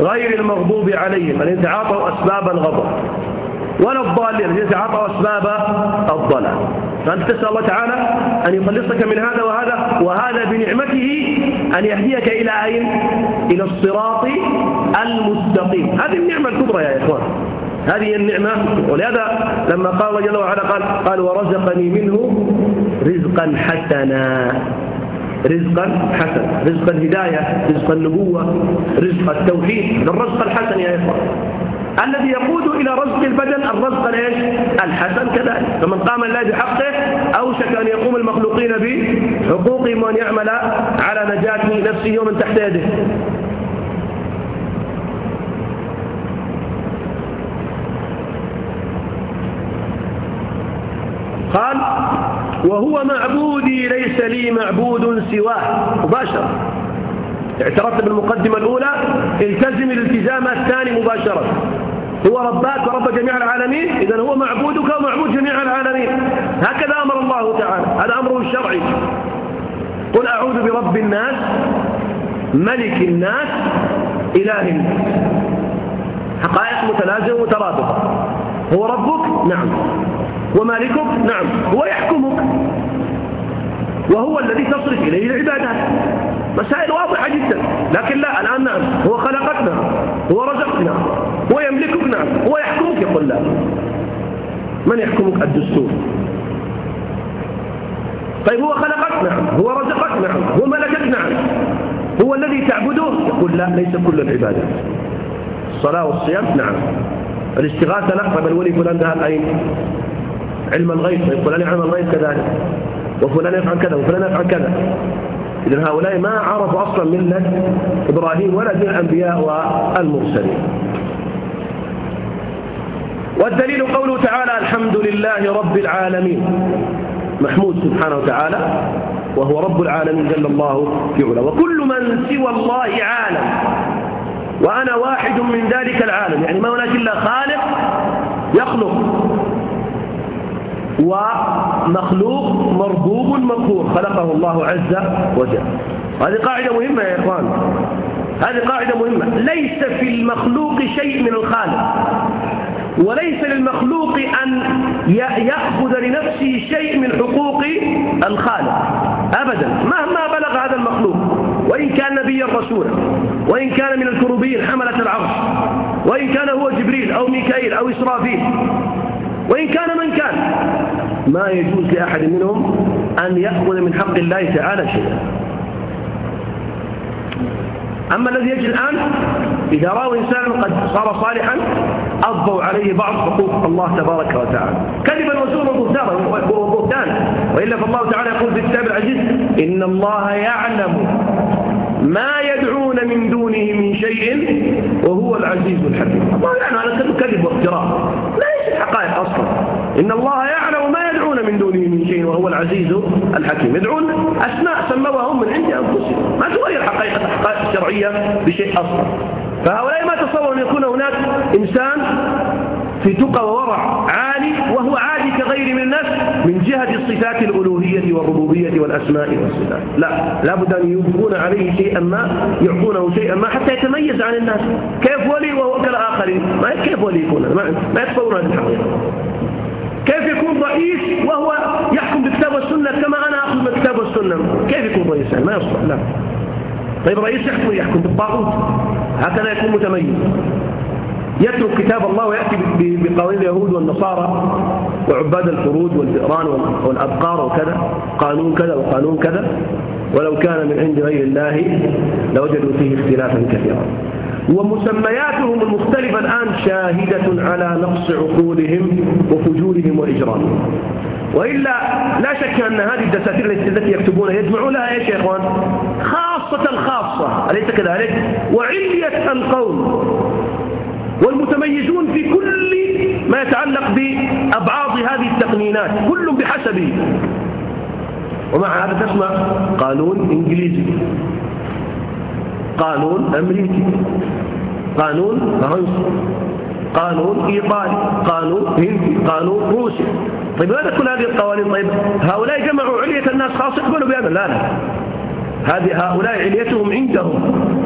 غير المغضوب عليهم الذين تعاطوا أسباب الغضب ولا الضالين. الذين تعاطوا أسباب الضلال. فأنت تسأل الله تعالى أن يخلصك من هذا وهذا وهذا بنعمته أن يهديك إلى أين؟ إلى الصراط المستقيم. هذه النعمة الكبرى يا إخوان. هذه النعمة. ولهذا لما قال الله جل وعلا قال, قال ورزقني منه رزقا حسنا. رزقا حسنا. رزق الهداية رزق النبوة رزق التوحيد. الرزق الحسن يا إخوان. الذي يقود إلى رزق البدن الرزق الايش الحسن كذلك. فمن قام الله بحقه أوشك أن يقوم المخلوقين بحقوقهم وأن يعمل على نجاة نفسه ومن تحت يده. قال وهو معبودي ليس لي معبود سواه. مباشرة. اعترفت بالمقدمة الأولى التزم الالتزام الثاني مباشرة. هو رباك ورب جميع العالمين إذا هو معبودك ومعبود جميع العالمين. هكذا أمر الله تعالى. هذا أمره الشرعي قل أعوذ برب الناس ملك الناس إله حقائق متلازمة مترابطة هو ربك؟ نعم. ومالكك؟ نعم. هو يحكمك. وهو الذي تصرف إليه العبادات. مسائل واضحة جدا. لكن لا الآن نعم. هو خلقتنا. هو رزقنا. هو يملكك نعم هو يحكمك يقول لا من يحكمك؟ الدستور. طيب هو خلقك نعم هو رزقك نعم هو ملكك نعم هو الذي تعبده؟ يقول لا ليس كل العبادات الصلاة والصيام؟ نعم. الاستغاثة لا طيب الولي فلان ذهب أين؟ علم الغيب طيب فلان علم الغيب كذلك. وفلان يفعل كذا وفلان يفعل كذا. إذن هؤلاء ما عرفوا أصلا ملة إبراهيم ولا دين الأنبياء والمرسلين. والدليل قوله تعالى الحمد لله رب العالمين. محمود سبحانه وتعالى وهو رب العالمين جل الله في علا وكل من سوى الله عالم. وأنا واحد من ذلك العالم. يعني ما هناك إلا خالق يخلق. ومخلوق مربوب مقهور خلقه الله عز وجل. هذه قاعدة مهمة يا إخوان. هذه قاعدة مهمة. ليس في المخلوق شيء من الخالق. وليس للمخلوق أن يأخذ لنفسه شيء من حقوق الخالق. أبدا. مهما بلغ هذا المخلوق. وإن كان نبيا رسولا. وإن كان من الكروبين حملة العرش. وإن كان هو جبريل أو ميكائيل أو إسرافيل. وإن كان من كان. ما يجوز لأحد منهم أن يأخذ من حق الله تعالى شيئا. أما الذي يجي الآن إذا رأوا إنسانا قد صار صالحا أضوا عليه بعض حقوق الله تبارك وتعالى. كذبا وزورا وبهتانا وإلا فالله تعالى يقول في الكتاب العزيز إن الله يعلم ما يدعون من دونه من شيء وهو العزيز الحكيم. الله يعلم هذا كله كذب وافتراء لا يصير حقائق أصلا. إن الله يعلم ما من دونه من شيء وهو العزيز الحكيم. يدعون أسماء سموها من عند أنفسهم. ما تغير حقائق الحقائق الشرعية بشيء أصلا. فهؤلاء ما تصور أن يكون هناك إنسان في تقى وورع عالي وهو عادي كغير من الناس من جهة الصفات الألوهية والربوبية والأسماء والصفات. لا لابد أن يضفون عليه شيئا ما يعطونه شيئا ما حتى يتميز عن الناس. كيف ولي وهو كالآخرين؟ ما كيف ولي يكون؟ ما, ما يتصورون هذه الحقيقة. كيف يكون رئيس وهو يحكم بالكتاب والسنة كما أنا أخذ بالكتاب والسنة؟ كيف يكون رئيسا ما يصلح لا. طيب رئيس يحكم يحكم بالطاغوت. هكذا يكون متميز. يترك كتاب الله ويأتي بقوانين اليهود والنصارى وعباد الفروج والفئران والأبقار وكذا قانون كذا وقانون كذا. ولو كان من عند غير الله لوجدوا فيه اختلافا كثيرا. ومسمياتهم المختلفة الآن شاهدة على نقص عقولهم وفجورهم وإجرامهم وإلا لا شك أن هذه الدساتير التي يكتبونها يجمعون لها إيش يا إخوان؟ خاصة الخاصة أليس كذلك؟ وعلية القوم. والمتميزون في كل ما يتعلق بأبعاض هذه التقنينات كل بحسبه. ومع هذا تسمع قانون إنجليزي. قانون أمريكي. قانون فرنسي. قانون إيطالي. قانون هندي. قانون روسي. طيب ماذا كل هذه القوانين؟ طيب هؤلاء جمعوا علية الناس خاصة يقبلوا بهذا. لا لا. هذه هؤلاء عليتهم عندهم.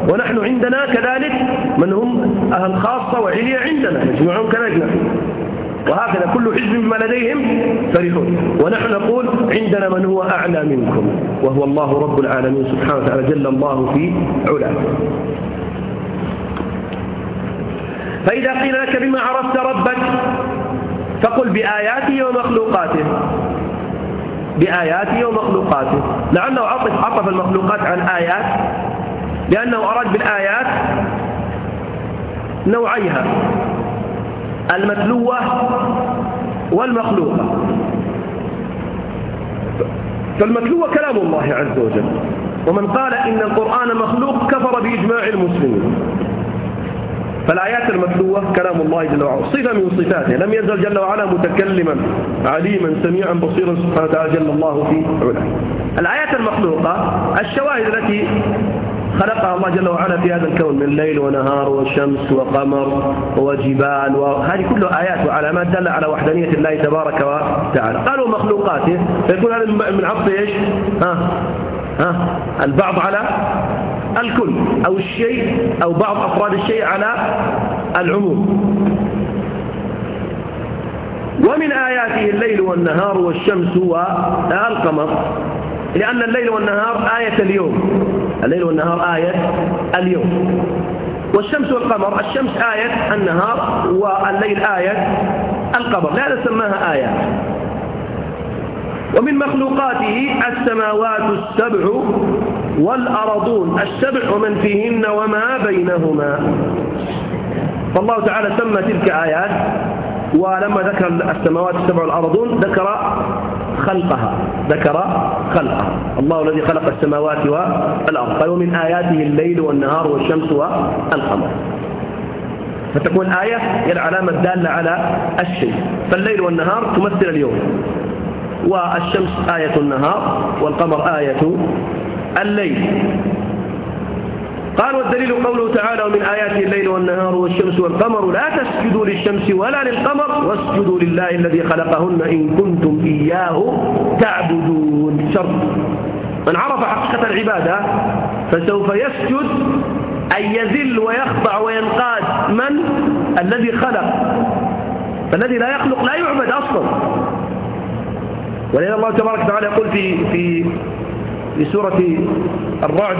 ونحن عندنا كذلك من هم أهل خاصة وعلية عندنا. يجمعون كذلك. وهكذا كل حزب بما لديهم فرحون. ونحن نقول عندنا من هو أعلى منكم وهو الله رب العالمين سبحانه وتعالى جل الله في علاه. فإذا قيل لك بما عرفت ربك فقل بآياته ومخلوقاته. بآياته ومخلوقاته. لعله عطف عطف المخلوقات عن آيات لأنه أراد بالآيات نوعيها. المتلوة والمخلوقة. فالمتلوة كلام الله عز وجل. ومن قال إن القرآن مخلوق كفر بإجماع المسلمين. فالآيات المتلوة كلام الله جل وعلا. صفة من صفاته. لم يزل جل وعلا متكلما عليما سميعا بصيرا سبحانه وتعالى جل الله في علاه. الآيات المخلوقة الشواهد التي خلقها الله جل وعلا في هذا الكون من ليل ونهار وشمس وقمر وجبال وهذه كلها آيات وعلامات دل على وحدانية الله تبارك وتعالى. قالوا مخلوقاته فيكون هذا من عطف إيش؟ ها؟ ها؟ البعض على الكل. أو الشيء أو بعض أفراد الشيء على العموم. ومن آياته الليل والنهار والشمس والقمر لأن الليل والنهار آية اليوم. الليل والنهار آية اليوم. والشمس والقمر الشمس آية النهار والليل آية القمر. لهذا سماها آيات ومن مخلوقاته السماوات السبع والأرضون السبع ومن فيهن وما بينهما. فالله تعالى سمى تلك آيات ولما ذكر السماوات السبع والأرضون ذكر خلقها ذكر خلقها الله الذي خلق السماوات والأرض. قال ومن آياته الليل والنهار والشمس والقمر. فتكون آية هي العلامة الدالة على الشيء. فالليل والنهار تمثل اليوم. والشمس آية النهار والقمر آية الليل. قال والدليل قوله تعالى ومن آياته الليل والنهار والشمس والقمر لا تسجدوا للشمس ولا للقمر واسجدوا لله الذي خلقهن إن كنتم إياه تعبدون. شرط. من عرف حقيقة العبادة فسوف يسجد أن يذل ويخضع وينقاد من؟ الذي خلق. فالذي لا يخلق لا يعبد أصلا. ولأن الله تبارك وتعالى يقول في في في سورة الرعد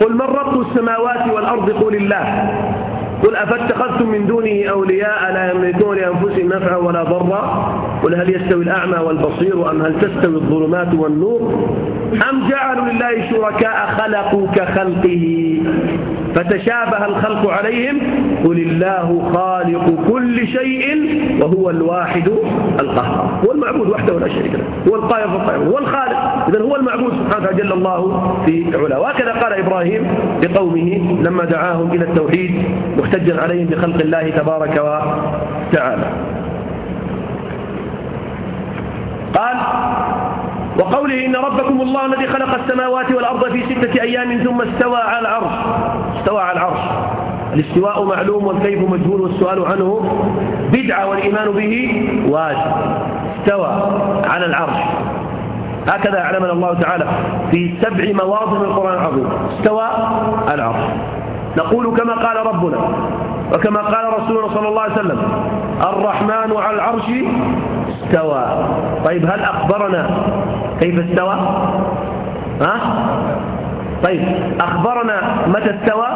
قل من رب السماوات والأرض قل الله. قل أفاتخذتم من دونه أولياء لا يملكون لأنفسهم نفعا ولا ضرا؟ قل هل يستوي الأعمى والبصير أم هل تستوي الظلمات والنور؟ أم جعلوا لله شركاء خلقوا كخلقه فتشابه الخلق عليهم؟ قل الله خالق كل شيء وهو الواحد القهار. هو المعبود وحده ولا شريك له. هو القائم فالقائم هو الخالق. إذا هو المعبود سبحانه جل الله في علا وهكذا قال إبراهيم لقومه لما دعاهم إلى التوحيد. محتجا عليهم بخلق الله تبارك وتعالى. قال وقوله إن ربكم الله الذي خلق السماوات والأرض في ستة أيام ثم استوى على العرش. استوى على العرش. الاستواء معلوم والكيف مجهول والسؤال عنه بدعة والإيمان به واجب. استوى على العرش. هكذا أعلمنا الله تعالى في سبع مواضع من القرآن العظيم. استوى العرش. نقول كما قال ربنا وكما قال رسولنا صلى الله عليه وسلم الرحمن على العرش استوى. طيب هل أخبرنا كيف استوى؟ ها؟ طيب أخبرنا متى استوى؟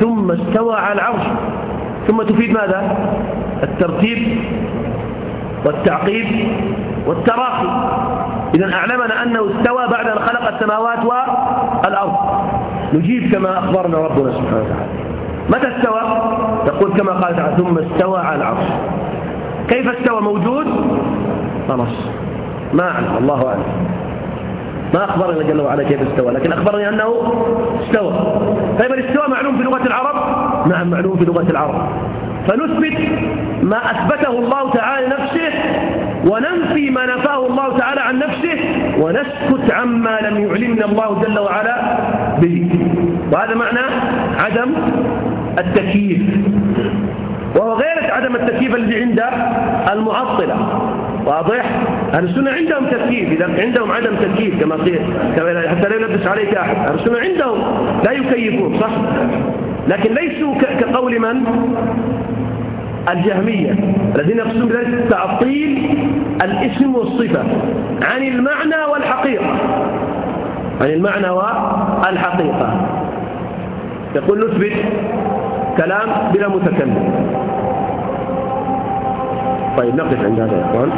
ثم استوى على العرش. ثم تفيد ماذا؟ الترتيب والتعقيب والتراخي. إذا أعلمنا أنه استوى بعد أن خلق السماوات والأرض. نجيب كما أخبرنا ربنا سبحانه وتعالى. متى استوى؟ تقول كما قال تعالى ثم استوى على العرش. كيف استوى؟ موجود؟ خلاص ما أعلم الله أعلم. ما أخبرنا جل وعلا كيف استوى لكن أخبرني أنه استوى. طيب الاستواء معلوم في لغة العرب؟ نعم معلوم في لغة العرب. فنثبت ما أثبته الله تعالى لنفسه وننفي ما نفاه الله تعالى عن نفسه ونسكت عما لم يعلمنا الله جل وعلا به وهذا معنى عدم التكييف وهو غير عدم التكييف الذي عند المعطلة واضح؟ أهل السنة عندهم تكييف إذا عندهم عدم تكييف كما قيل حتى لا يلبس عليك أحد أهل السنة عندهم لا يكيفون صح؟ لكن ليسوا كقول من؟ الجهمية الذين يقصدون بذلك تعطيل الاسم والصفة عن المعنى والحقيقة. عن المعنى والحقيقة. يقول نثبت كلام بلا متكلم. طيب نقف عند هذا يا إخوان.